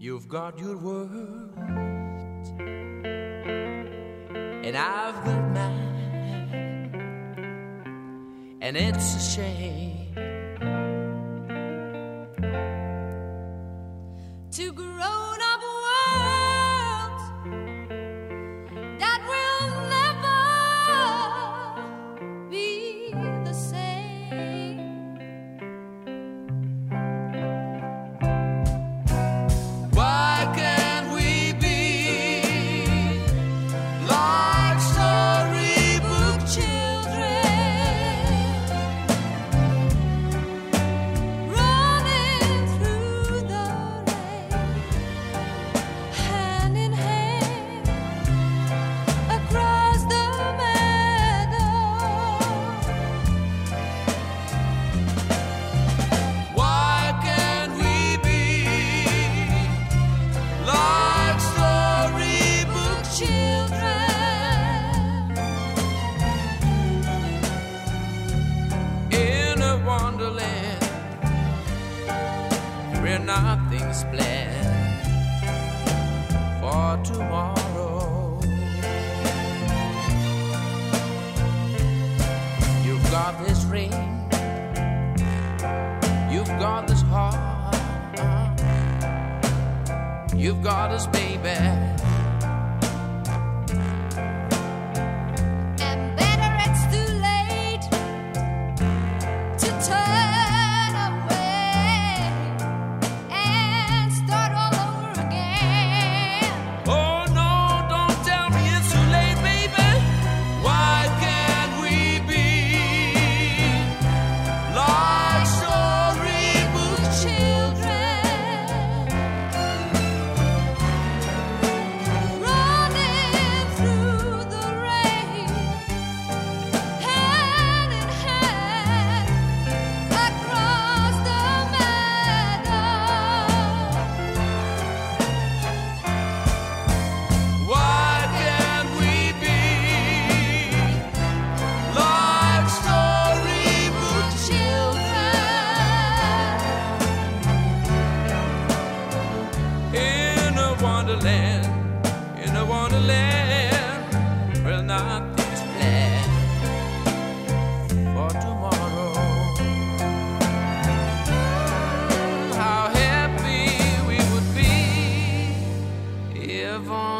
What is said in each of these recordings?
You've got your world, and I've got mine, and it's a shame. to grown where nothing's planned for tomorrow? You've got this ring, you've got this heart, you've got this baby.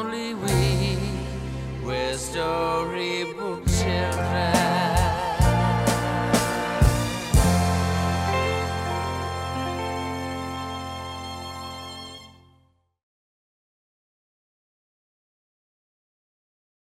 only we, we're.